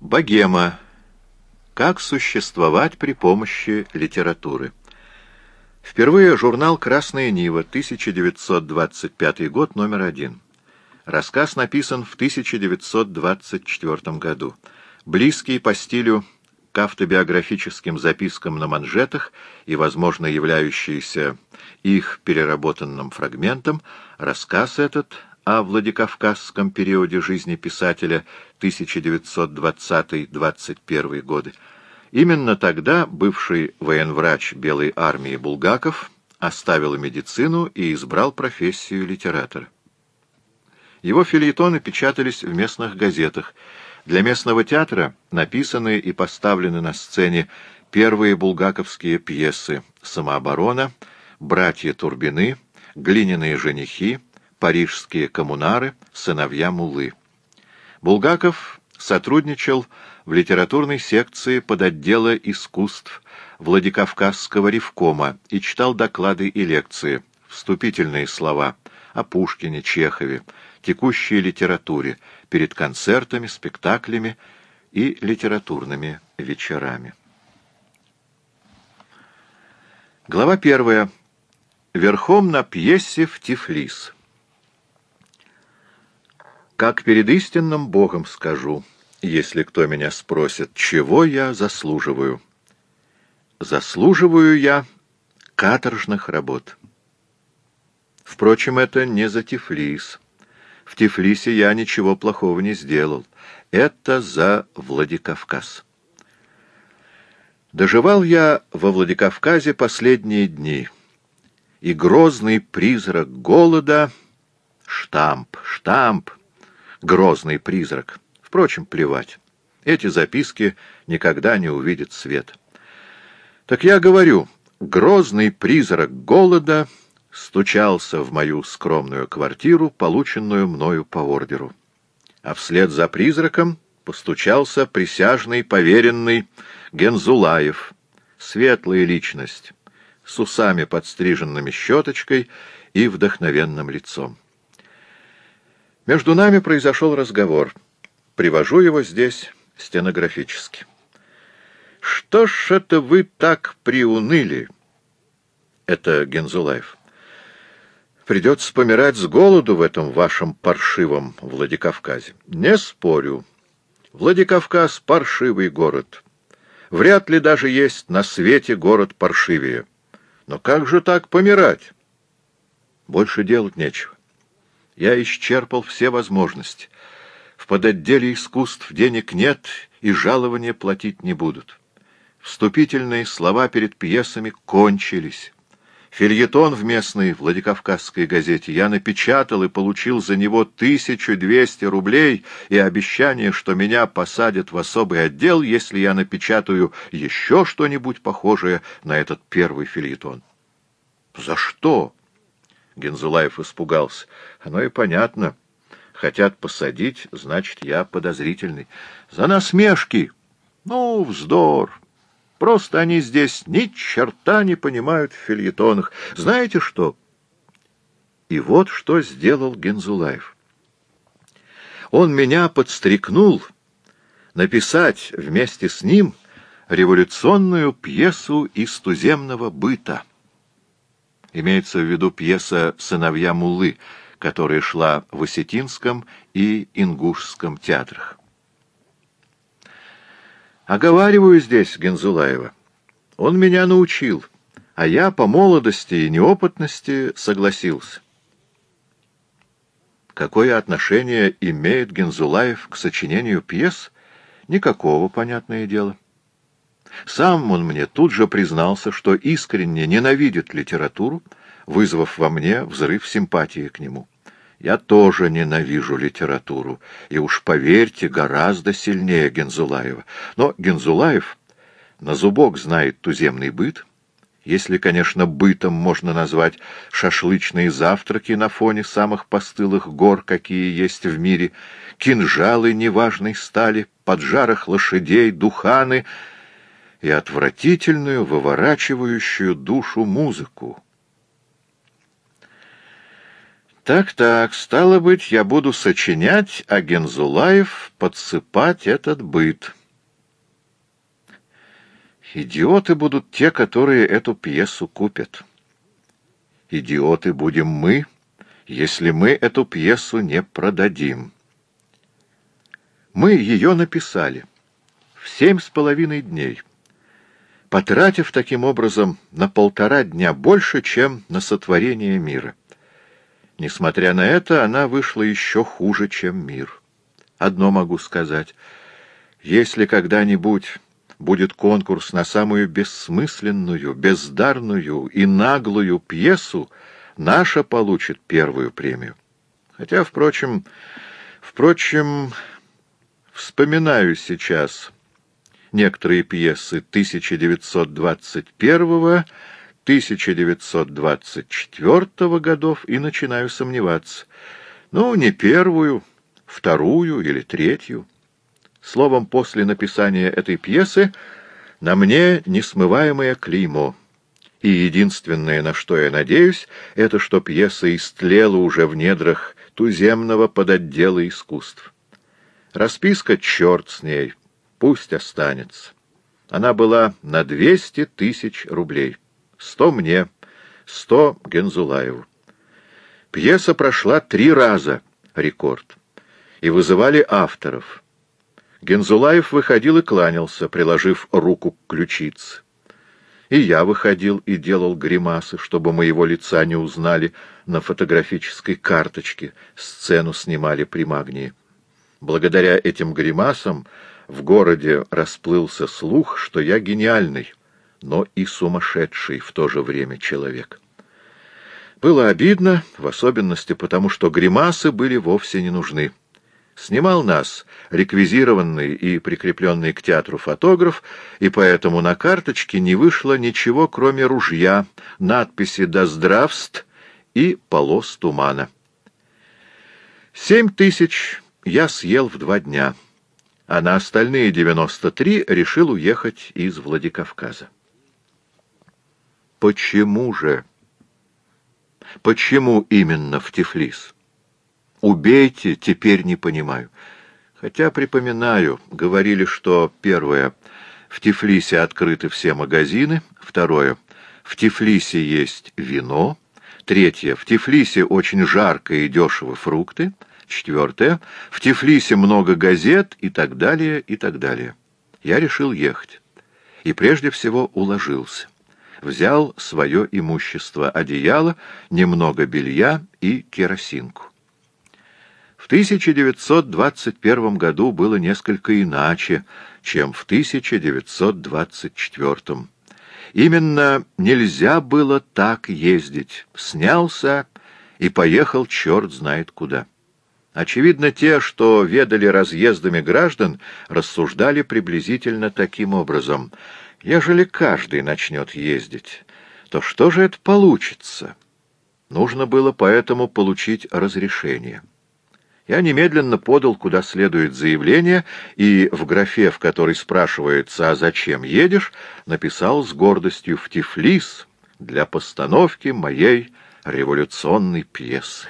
Богема. Как существовать при помощи литературы. Впервые журнал «Красная Нива», 1925 год, номер один. Рассказ написан в 1924 году. Близкий по стилю к автобиографическим запискам на манжетах и, возможно, являющийся их переработанным фрагментом, рассказ этот о Владикавказском периоде жизни писателя 1920-21 годы. Именно тогда бывший военврач Белой армии Булгаков оставил медицину и избрал профессию литератора. Его фильетоны печатались в местных газетах. Для местного театра написаны и поставлены на сцене первые булгаковские пьесы «Самооборона», «Братья Турбины», «Глиняные женихи», «Парижские коммунары», «Сыновья Мулы». Булгаков сотрудничал в литературной секции подотдела искусств Владикавказского ревкома и читал доклады и лекции, вступительные слова о Пушкине, Чехове, текущей литературе, перед концертами, спектаклями и литературными вечерами. Глава первая. Верхом на пьесе в Тифлис. Как перед истинным Богом скажу, если кто меня спросит, чего я заслуживаю. Заслуживаю я каторжных работ. Впрочем, это не за Тифлис. В Тифлисе я ничего плохого не сделал. Это за Владикавказ. Доживал я во Владикавказе последние дни, и грозный призрак голода — штамп, штамп, грозный призрак. Впрочем, плевать. Эти записки никогда не увидят свет. Так я говорю, грозный призрак голода — стучался в мою скромную квартиру, полученную мною по ордеру. А вслед за призраком постучался присяжный поверенный Гензулаев, светлая личность, с усами подстриженными щеточкой и вдохновенным лицом. Между нами произошел разговор. Привожу его здесь стенографически. «Что ж это вы так приуныли?» Это Гензулаев. Придется помирать с голоду в этом вашем паршивом Владикавказе. Не спорю. Владикавказ — паршивый город. Вряд ли даже есть на свете город паршивее. Но как же так помирать? Больше делать нечего. Я исчерпал все возможности. В подотделе искусств денег нет, и жалования платить не будут. Вступительные слова перед пьесами кончились. Фильетон в местной Владикавказской газете я напечатал и получил за него 1200 рублей и обещание, что меня посадят в особый отдел, если я напечатаю еще что-нибудь похожее на этот первый фильетон. «За что?» — Гензулаев испугался. «Оно и понятно. Хотят посадить, значит, я подозрительный. За насмешки! Ну, вздор!» Просто они здесь ни черта не понимают в фильетонах. Знаете что? И вот что сделал Гензулаев. Он меня подстрекнул написать вместе с ним революционную пьесу из туземного быта. Имеется в виду пьеса «Сыновья Муллы», которая шла в Осетинском и Ингушском театрах. Оговариваю здесь Гензулаева. Он меня научил, а я по молодости и неопытности согласился. Какое отношение имеет Гензулаев к сочинению пьес? Никакого, понятное дело. Сам он мне тут же признался, что искренне ненавидит литературу, вызвав во мне взрыв симпатии к нему. Я тоже ненавижу литературу, и уж поверьте, гораздо сильнее Гензулаева. Но Гензулаев на зубок знает туземный быт, если, конечно, бытом можно назвать шашлычные завтраки на фоне самых постылых гор, какие есть в мире, кинжалы неважной стали, поджарых лошадей, духаны и отвратительную, выворачивающую душу музыку. Так-так, стало быть, я буду сочинять, а Гензулаев подсыпать этот быт. Идиоты будут те, которые эту пьесу купят. Идиоты будем мы, если мы эту пьесу не продадим. Мы ее написали в семь с половиной дней, потратив таким образом на полтора дня больше, чем на сотворение мира. Несмотря на это, она вышла еще хуже, чем мир. Одно могу сказать. Если когда-нибудь будет конкурс на самую бессмысленную, бездарную и наглую пьесу, наша получит первую премию. Хотя, впрочем, впрочем, вспоминаю сейчас некоторые пьесы 1921 1924 годов и начинаю сомневаться. Ну, не первую, вторую или третью. Словом, после написания этой пьесы на мне несмываемое клеймо. И единственное, на что я надеюсь, это что пьеса истлела уже в недрах туземного подотдела искусств. Расписка черт с ней, пусть останется. Она была на двести тысяч рублей. Сто мне, сто Гензулаеву. Пьеса прошла три раза, рекорд, и вызывали авторов. Гензулаев выходил и кланялся, приложив руку к ключице. И я выходил и делал гримасы, чтобы моего лица не узнали на фотографической карточке, сцену снимали при магнии. Благодаря этим гримасам в городе расплылся слух, что я гениальный, но и сумасшедший в то же время человек. Было обидно, в особенности потому, что гримасы были вовсе не нужны. Снимал нас реквизированный и прикрепленный к театру фотограф, и поэтому на карточке не вышло ничего, кроме ружья, надписи «Да здравств» и полос тумана. Семь тысяч я съел в два дня, а на остальные девяносто три решил уехать из Владикавказа. Почему же? Почему именно в Тифлис? Убейте, теперь не понимаю. Хотя, припоминаю, говорили, что первое, в Тифлисе открыты все магазины, второе, в Тифлисе есть вино, третье, в Тифлисе очень жарко и дешево фрукты, четвертое, в Тифлисе много газет и так далее, и так далее. Я решил ехать. И прежде всего уложился. Взял свое имущество, одеяло, немного белья и керосинку. В 1921 году было несколько иначе, чем в 1924. Именно нельзя было так ездить. Снялся и поехал черт знает куда. Очевидно, те, что ведали разъездами граждан, рассуждали приблизительно таким образом. Ежели каждый начнет ездить, то что же это получится? Нужно было поэтому получить разрешение. Я немедленно подал куда следует заявление и в графе, в которой спрашивается «А зачем едешь?», написал с гордостью «В Тифлис» для постановки моей революционной пьесы.